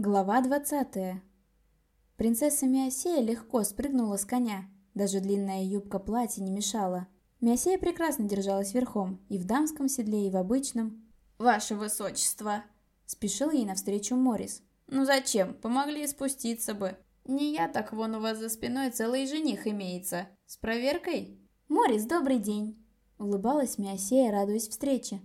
Глава 20 Принцесса Миосея легко спрыгнула с коня. Даже длинная юбка платья не мешала. Миосея прекрасно держалась верхом, и в дамском седле, и в обычном. «Ваше высочество!» Спешил ей навстречу Морис. «Ну зачем? Помогли спуститься бы. Не я, так вон у вас за спиной целый жених имеется. С проверкой?» «Морис, добрый день!» Улыбалась Миосея, радуясь встрече.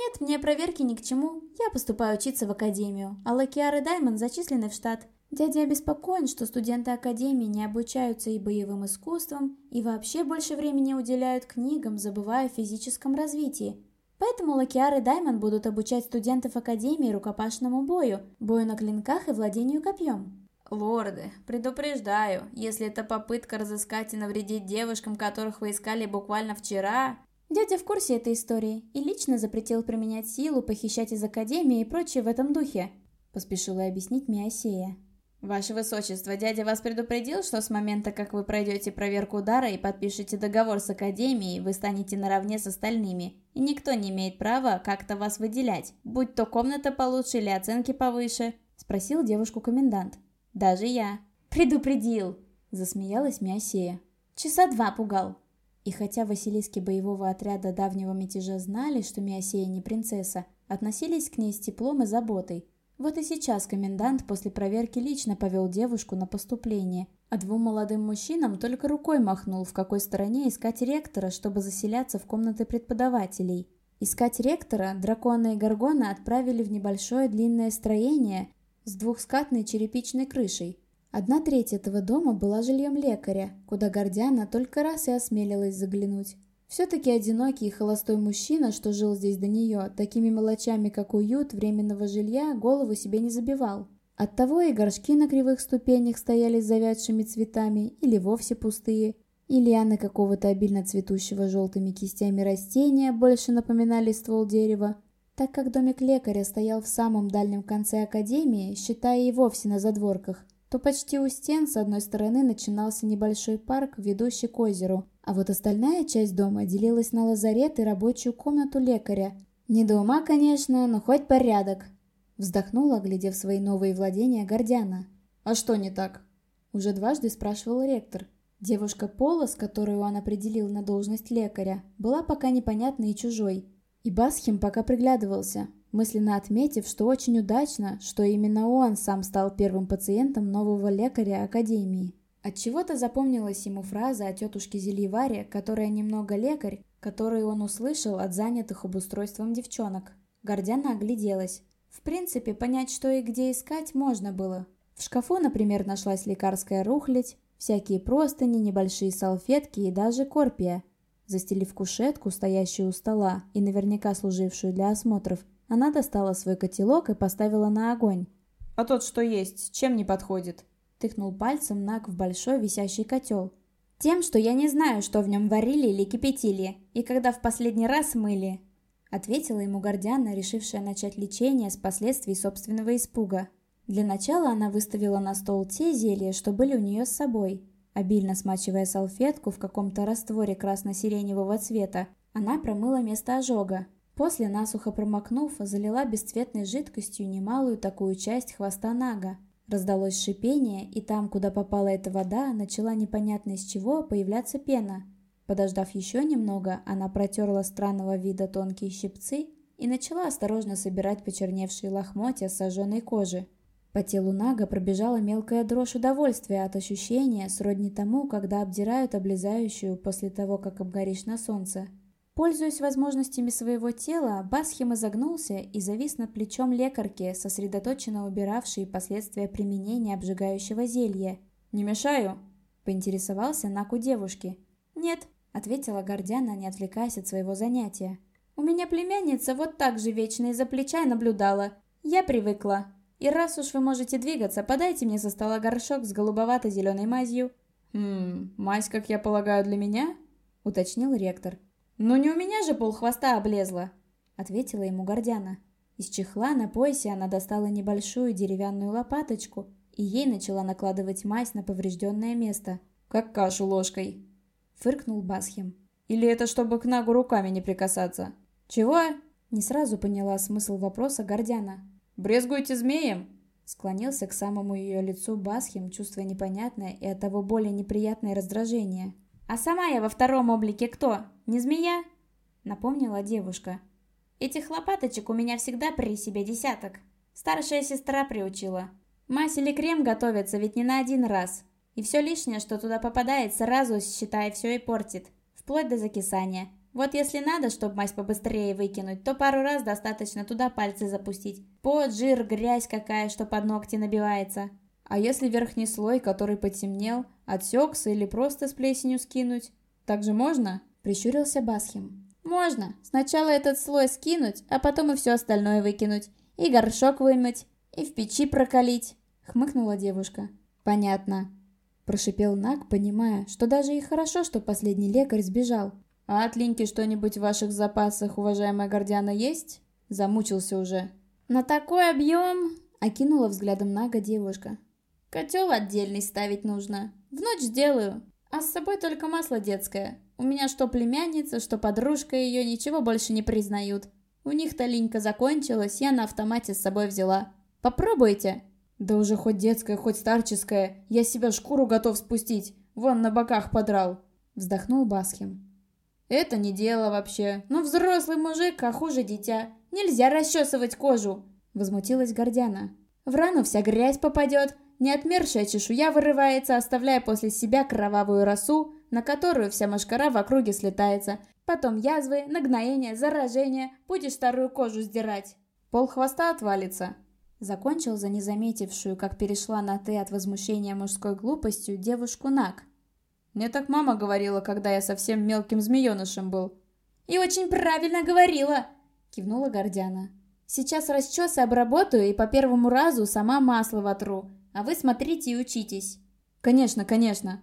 «Нет, мне проверки ни к чему. Я поступаю учиться в академию, а Лакиар Даймон зачислены в штат. Дядя обеспокоен, что студенты академии не обучаются и боевым искусствам, и вообще больше времени уделяют книгам, забывая о физическом развитии. Поэтому Лакиар Даймон будут обучать студентов академии рукопашному бою, бою на клинках и владению копьем». «Лорды, предупреждаю, если это попытка разыскать и навредить девушкам, которых вы искали буквально вчера, Дядя в курсе этой истории и лично запретил применять силу, похищать из Академии и прочее в этом духе», — поспешила объяснить Миосея. «Ваше Высочество, дядя вас предупредил, что с момента, как вы пройдете проверку удара и подпишете договор с Академией, вы станете наравне с остальными, и никто не имеет права как-то вас выделять, будь то комната получше или оценки повыше?» — спросил девушку комендант. «Даже я». «Предупредил!» — засмеялась Миосея. «Часа два пугал. И хотя Василиски боевого отряда давнего мятежа знали, что Миосея не принцесса, относились к ней с теплом и заботой. Вот и сейчас комендант после проверки лично повел девушку на поступление, а двум молодым мужчинам только рукой махнул, в какой стороне искать ректора, чтобы заселяться в комнаты преподавателей. Искать ректора дракона и горгона отправили в небольшое длинное строение с двухскатной черепичной крышей, Одна треть этого дома была жильем лекаря, куда Гордяна только раз и осмелилась заглянуть. Все-таки одинокий и холостой мужчина, что жил здесь до нее, такими мелочами, как уют временного жилья, голову себе не забивал. Оттого и горшки на кривых ступенях стояли с завядшими цветами или вовсе пустые, и лианы какого-то обильно цветущего желтыми кистями растения больше напоминали ствол дерева. Так как домик лекаря стоял в самом дальнем конце академии, считая и вовсе на задворках, то почти у стен с одной стороны начинался небольшой парк, ведущий к озеру, а вот остальная часть дома делилась на лазарет и рабочую комнату лекаря. Не до ума, конечно, но хоть порядок. Вздохнула, глядев свои новые владения Гордяна. «А что не так?» Уже дважды спрашивал ректор. Девушка Пола, с которой он определил на должность лекаря, была пока непонятной и чужой. И Басхим пока приглядывался, мысленно отметив, что очень удачно, что именно он сам стал первым пациентом нового лекаря Академии. Отчего-то запомнилась ему фраза о тетушке Зельеваре, которая немного лекарь, которую он услышал от занятых обустройством девчонок. Гордяна огляделась. В принципе, понять, что и где искать, можно было. В шкафу, например, нашлась лекарская рухлядь, всякие простыни, небольшие салфетки и даже корпия. Застелив кушетку, стоящую у стола и наверняка служившую для осмотров, она достала свой котелок и поставила на огонь. «А тот, что есть, чем не подходит?» Тыкнул пальцем Нак в большой висящий котел. «Тем, что я не знаю, что в нем варили или кипятили, и когда в последний раз мыли», ответила ему Гордяна, решившая начать лечение с последствий собственного испуга. Для начала она выставила на стол те зелья, что были у нее с собой. Обильно смачивая салфетку в каком-то растворе красно-сиреневого цвета, она промыла место ожога, После, насухо промокнув, залила бесцветной жидкостью немалую такую часть хвоста Нага. Раздалось шипение, и там, куда попала эта вода, начала непонятно из чего появляться пена. Подождав еще немного, она протерла странного вида тонкие щипцы и начала осторожно собирать почерневшие лохмотья с сожженной кожи. По телу Нага пробежала мелкая дрожь удовольствия от ощущения, сродни тому, когда обдирают облезающую после того, как обгоришь на солнце. Пользуясь возможностями своего тела, Басхим изогнулся и завис над плечом лекарки, сосредоточенно убиравшей последствия применения обжигающего зелья. «Не мешаю?» – поинтересовался Наку девушки. «Нет», – ответила Гордяна, не отвлекаясь от своего занятия. «У меня племянница вот так же вечно из-за плеча наблюдала. Я привыкла. И раз уж вы можете двигаться, подайте мне со стола горшок с голубовато-зеленой мазью». «Хм, мазь, как я полагаю, для меня?» – уточнил ректор. «Ну не у меня же пол хвоста облезла», — ответила ему Гордяна. Из чехла на поясе она достала небольшую деревянную лопаточку и ей начала накладывать мазь на поврежденное место. «Как кашу ложкой», — фыркнул Басхим. «Или это чтобы к нагу руками не прикасаться?» «Чего?» Не сразу поняла смысл вопроса Гордяна. «Брезгуете змеем?» Склонился к самому ее лицу Басхим, чувствуя непонятное и оттого более неприятное раздражение. «А сама я во втором облике кто? Не змея?» Напомнила девушка. «Этих лопаточек у меня всегда при себе десяток. Старшая сестра приучила. Мазь или крем готовятся ведь не на один раз. И все лишнее, что туда попадает, сразу, считай, все и портит. Вплоть до закисания. Вот если надо, чтобы мазь побыстрее выкинуть, то пару раз достаточно туда пальцы запустить. Пот, жир, грязь какая, что под ногти набивается. А если верхний слой, который потемнел, отсекся или просто с плесенью скинуть? Так же можно? Прищурился Басхим. Можно. Сначала этот слой скинуть, а потом и все остальное выкинуть. И горшок вымыть, и в печи прокалить. Хмыкнула девушка. Понятно. Прошипел Нак, понимая, что даже и хорошо, что последний лекарь сбежал. «А от Линьки что-нибудь в ваших запасах, уважаемая Гордиана, есть?» Замучился уже. «На такой объем...» — окинула взглядом Нага девушка. «Котел отдельный ставить нужно. В ночь сделаю. А с собой только масло детское. У меня что племянница, что подружка ее ничего больше не признают. У них-то линька закончилась, я на автомате с собой взяла. Попробуйте!» «Да уже хоть детское, хоть старческое. Я себя шкуру готов спустить. Вон на боках подрал!» Вздохнул Басхим. Это не дело вообще. Ну, взрослый мужик, а хуже дитя. Нельзя расчесывать кожу. Возмутилась Гордяна. В рану вся грязь попадет, неотмершая чешуя вырывается, оставляя после себя кровавую росу, на которую вся мошкара в округе слетается. Потом язвы, нагноение, заражение, будешь старую кожу сдирать. Пол хвоста отвалится. Закончил за незаметившую, как перешла на «ты» от возмущения мужской глупостью, девушку Нак. Мне так мама говорила, когда я совсем мелким змеенышем был. «И очень правильно говорила!» — кивнула Гордяна. «Сейчас расчесы обработаю и по первому разу сама масло вотру, а вы смотрите и учитесь». «Конечно, конечно!»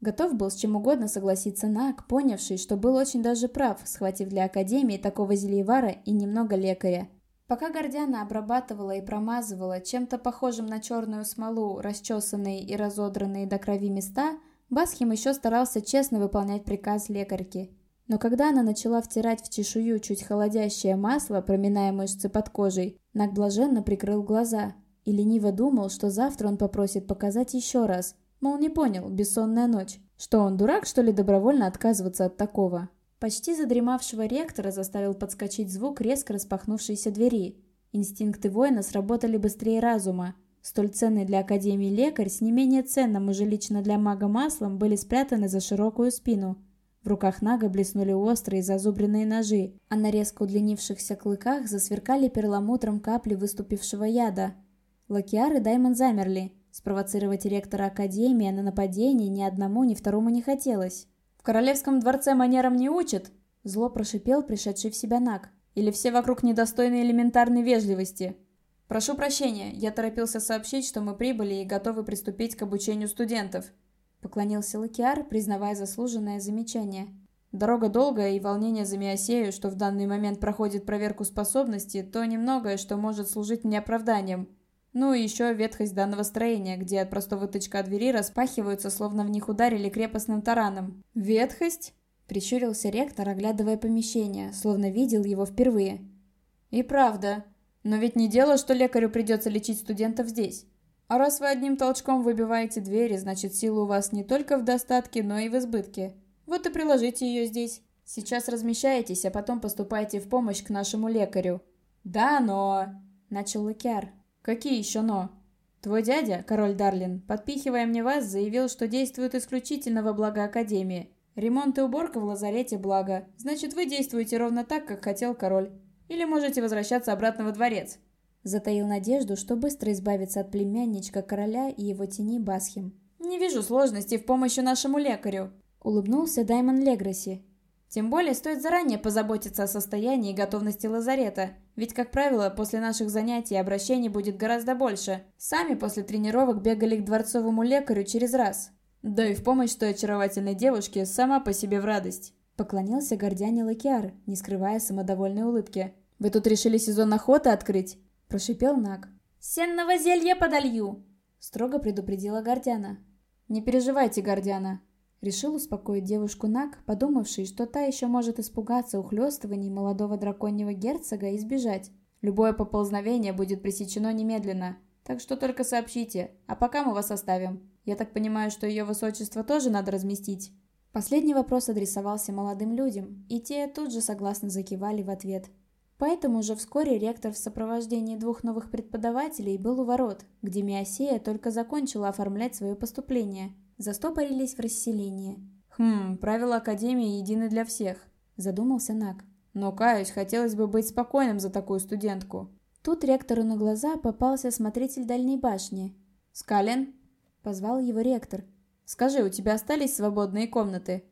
Готов был с чем угодно согласиться Нак, понявший, что был очень даже прав, схватив для Академии такого зельевара и немного лекаря. Пока Гордяна обрабатывала и промазывала чем-то похожим на черную смолу расчесанные и разодранные до крови места – Басхим еще старался честно выполнять приказ лекарки. Но когда она начала втирать в чешую чуть холодящее масло, проминая мышцы под кожей, Наг блаженно прикрыл глаза и лениво думал, что завтра он попросит показать еще раз. Мол, не понял, бессонная ночь. Что он, дурак, что ли, добровольно отказываться от такого? Почти задремавшего ректора заставил подскочить звук резко распахнувшейся двери. Инстинкты воина сработали быстрее разума. Столь ценный для Академии лекарь с не менее ценным уже лично для мага маслом были спрятаны за широкую спину. В руках Нага блеснули острые зазубренные ножи, а на резко удлинившихся клыках засверкали перламутром капли выступившего яда. Лакиар и Даймон замерли. Спровоцировать ректора Академии на нападение ни одному, ни второму не хотелось. «В королевском дворце манерам не учат!» Зло прошипел пришедший в себя Наг. «Или все вокруг недостойны элементарной вежливости?» «Прошу прощения, я торопился сообщить, что мы прибыли и готовы приступить к обучению студентов», — поклонился Лакиар, признавая заслуженное замечание. «Дорога долгая и волнение за Миосею, что в данный момент проходит проверку способности, то немногое, что может служить мне оправданием. Ну и еще ветхость данного строения, где от простого тычка двери распахиваются, словно в них ударили крепостным тараном». «Ветхость?» — прищурился ректор, оглядывая помещение, словно видел его впервые. «И правда», но ведь не дело, что лекарю придется лечить студентов здесь. А раз вы одним толчком выбиваете двери, значит сила у вас не только в достатке, но и в избытке. Вот и приложите ее здесь. Сейчас размещаетесь, а потом поступайте в помощь к нашему лекарю. Да, но... Начал Лакиар. Какие еще но? Твой дядя, король Дарлин, подпихивая мне вас, заявил, что действует исключительно во благо Академии. Ремонт и уборка в лазарете благо. Значит, вы действуете ровно так, как хотел король. Или можете возвращаться обратно во дворец». Затаил надежду, что быстро избавиться от племянничка короля и его тени Басхим. «Не вижу сложностей в помощи нашему лекарю», — улыбнулся Даймон Леграси. «Тем более стоит заранее позаботиться о состоянии и готовности лазарета, ведь, как правило, после наших занятий обращений будет гораздо больше. Сами после тренировок бегали к дворцовому лекарю через раз. Да и в помощь той очаровательной девушке сама по себе в радость». Поклонился гордяне Лакиар, не скрывая самодовольной улыбки. «Вы тут решили сезон охоты открыть?» – прошипел Наг. «Сенного зелья подолью!» – строго предупредила Гордяна. «Не переживайте, Гордяна!» Решил успокоить девушку Наг, подумавший, что та еще может испугаться ухлёстываний молодого драконьего герцога и сбежать. Любое поползновение будет пресечено немедленно. Так что только сообщите, а пока мы вас оставим. Я так понимаю, что ее высочество тоже надо разместить?» Последний вопрос адресовался молодым людям, и те тут же согласно закивали в ответ. Поэтому уже вскоре ректор в сопровождении двух новых преподавателей был у ворот, где Миосея только закончила оформлять свое поступление. Застопорились в расселении. «Хм, правила Академии едины для всех», – задумался Нак. «Но, каюсь, хотелось бы быть спокойным за такую студентку». Тут ректору на глаза попался смотритель дальней башни. «Скален?» – позвал его ректор. «Скажи, у тебя остались свободные комнаты?»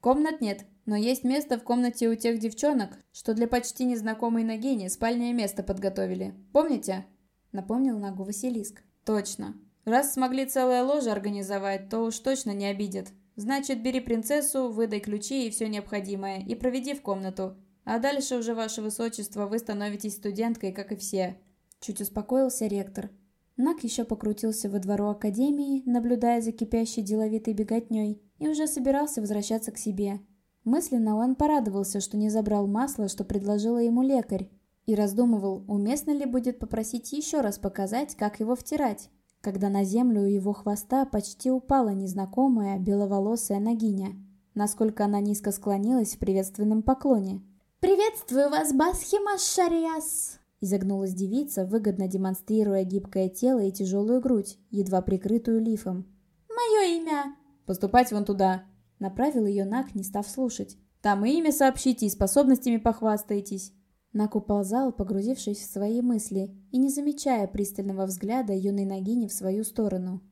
«Комнат нет, но есть место в комнате у тех девчонок, что для почти незнакомой Нагини спальное место подготовили. Помните?» – напомнил Нагу Василиск. «Точно. Раз смогли целое ложе организовать, то уж точно не обидят. Значит, бери принцессу, выдай ключи и все необходимое, и проведи в комнату. А дальше уже, ваше высочество, вы становитесь студенткой, как и все». Чуть успокоился ректор. Нак еще покрутился во двору академии, наблюдая за кипящей деловитой беготней, и уже собирался возвращаться к себе. Мысленно он порадовался, что не забрал масло, что предложила ему лекарь, и раздумывал, уместно ли будет попросить еще раз показать, как его втирать, когда на землю у его хвоста почти упала незнакомая беловолосая ногиня, насколько она низко склонилась в приветственном поклоне. «Приветствую вас, Басхима Шариас!» Изогнулась девица, выгодно демонстрируя гибкое тело и тяжелую грудь, едва прикрытую лифом. «Мое имя!» «Поступать вон туда!» Направил ее Нак, не став слушать. «Там и имя сообщите, и способностями похвастаетесь!» Нак уползал, погрузившись в свои мысли и не замечая пристального взгляда юной Нагини в свою сторону.